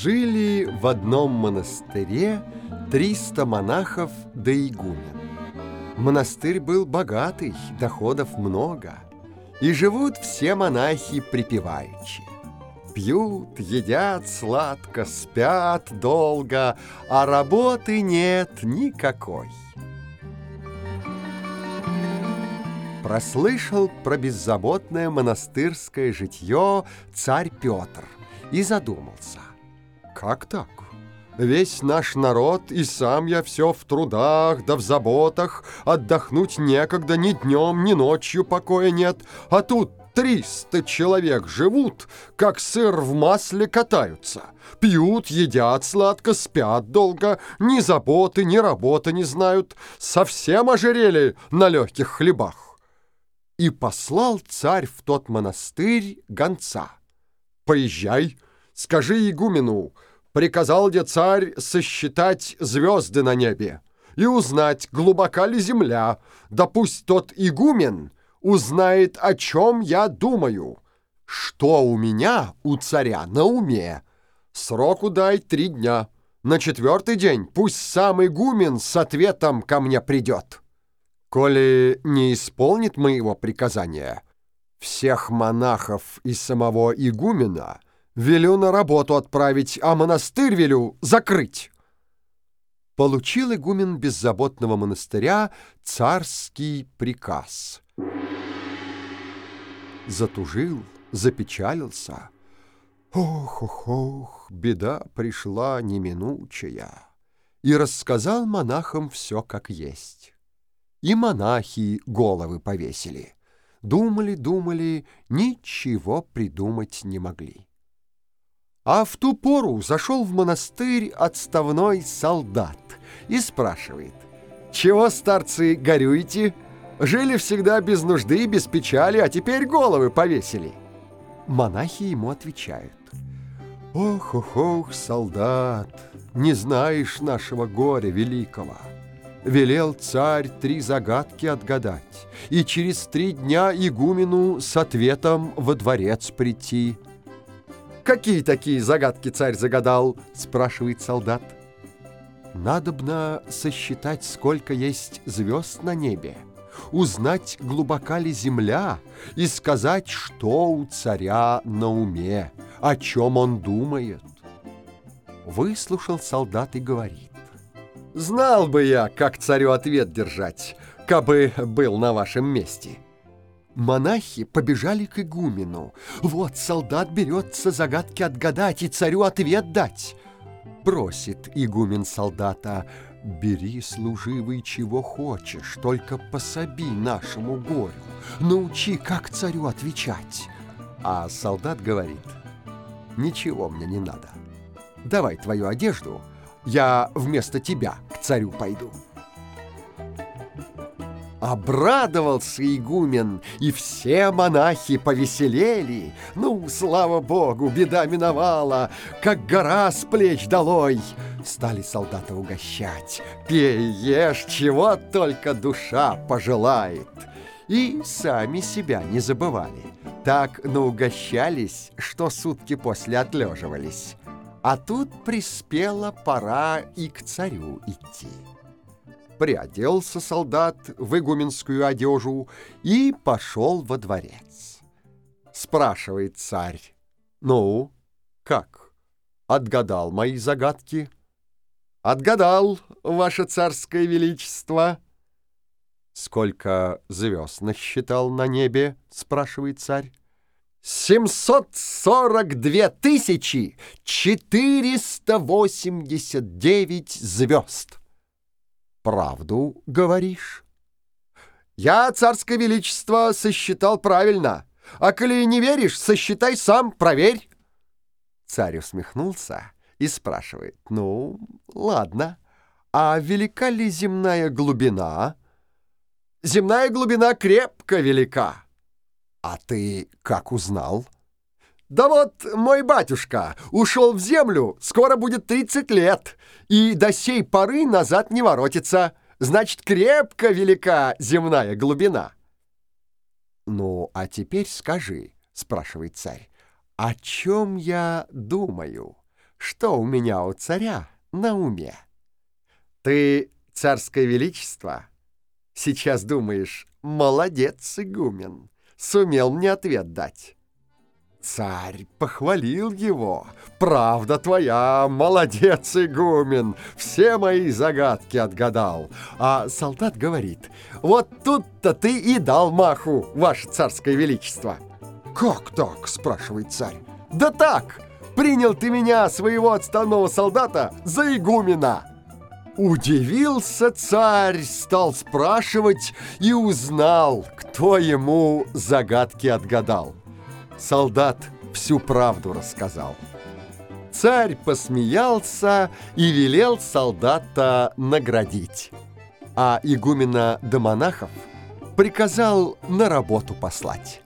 Жили в одном монастыре 300 монахов да игумен. Монастырь был богатый, доходов много, и живут все монахи припеваючи. Пьют, едят сладко, спят долго, а работы нет никакой. Прослышал про беззаботное монастырское житье царь Петр и задумался. Как так? Весь наш народ, и сам я все в трудах да в заботах, отдохнуть некогда ни днем, ни ночью покоя нет, а тут триста человек живут, как сыр в масле катаются. Пьют, едят сладко, спят долго, ни заботы, ни работы не знают, совсем ожирели на легких хлебах. И послал царь в тот монастырь гонца. «Поезжай, скажи игумену, приказал где царь сосчитать звезды на небе и узнать, глубока ли земля, да пусть тот игумен узнает, о чем я думаю, что у меня, у царя, на уме. Сроку дай три дня, на четвертый день пусть сам игумен с ответом ко мне придет. Коли не исполнит моего приказания, всех монахов и самого игумена — Велю на работу отправить, а монастырь велю закрыть. Получил игумен беззаботного монастыря царский приказ. Затужил, запечалился. Ох-ох-ох, беда пришла неминучая. И рассказал монахам все как есть. И монахи головы повесили. Думали, думали, ничего придумать не могли. А в ту пору зашел в монастырь отставной солдат и спрашивает, «Чего, старцы, горюете? Жили всегда без нужды, без печали, а теперь головы повесили». Монахи ему отвечают, «Ох, ох, ох, солдат, не знаешь нашего горя великого». Велел царь три загадки отгадать, и через три дня игумену с ответом во дворец прийти – «Какие такие загадки царь загадал?» — спрашивает солдат. «Надобно сосчитать, сколько есть звезд на небе, узнать, глубока ли земля, и сказать, что у царя на уме, о чем он думает». Выслушал солдат и говорит. «Знал бы я, как царю ответ держать, кабы был на вашем месте». Монахи побежали к игумену. Вот солдат берется загадки отгадать и царю ответ дать. Просит игумен солдата, бери, служивый, чего хочешь, только пособи нашему горю, научи, как царю отвечать. А солдат говорит, ничего мне не надо. Давай твою одежду, я вместо тебя к царю пойду. Обрадовался игумен, и все монахи повеселели. Ну, слава богу, беда миновала, как гора с плеч долой. Стали солдата угощать. Пей, ешь, чего только душа пожелает. И сами себя не забывали. Так наугощались, что сутки после отлеживались. А тут приспела пора и к царю идти приоделся солдат в игуменскую одежу и пошел во дворец. Спрашивает царь, «Ну, как, отгадал мои загадки?» «Отгадал, ваше царское величество!» «Сколько звезд насчитал на небе?» — спрашивает царь. «Семьсот сорок две тысячи четыреста восемьдесят девять звезд!» Правду говоришь? Я, царское величество, сосчитал правильно. А коли не веришь, сосчитай сам, проверь. Царь усмехнулся и спрашивает. Ну, ладно. А велика ли земная глубина? Земная глубина крепко велика. А ты как узнал? Да вот мой батюшка ушел в землю, скоро будет 30 лет, и до сей поры назад не воротится. Значит, крепко велика земная глубина. «Ну, а теперь скажи», — спрашивает царь, — «о чем я думаю? что у меня у царя на уме. Ты, царское величество, сейчас думаешь, молодец, игумен, сумел мне ответ дать. Царь похвалил его. «Правда твоя, молодец, игумен, все мои загадки отгадал». А солдат говорит, «Вот тут-то ты и дал маху, ваше царское величество». «Как так?» – спрашивает царь. «Да так! Принял ты меня, своего отставного солдата, за игумена!» Удивился царь, стал спрашивать и узнал, кто ему загадки отгадал. Солдат всю правду рассказал. Царь посмеялся и велел солдата наградить, а игумена до монахов приказал на работу послать.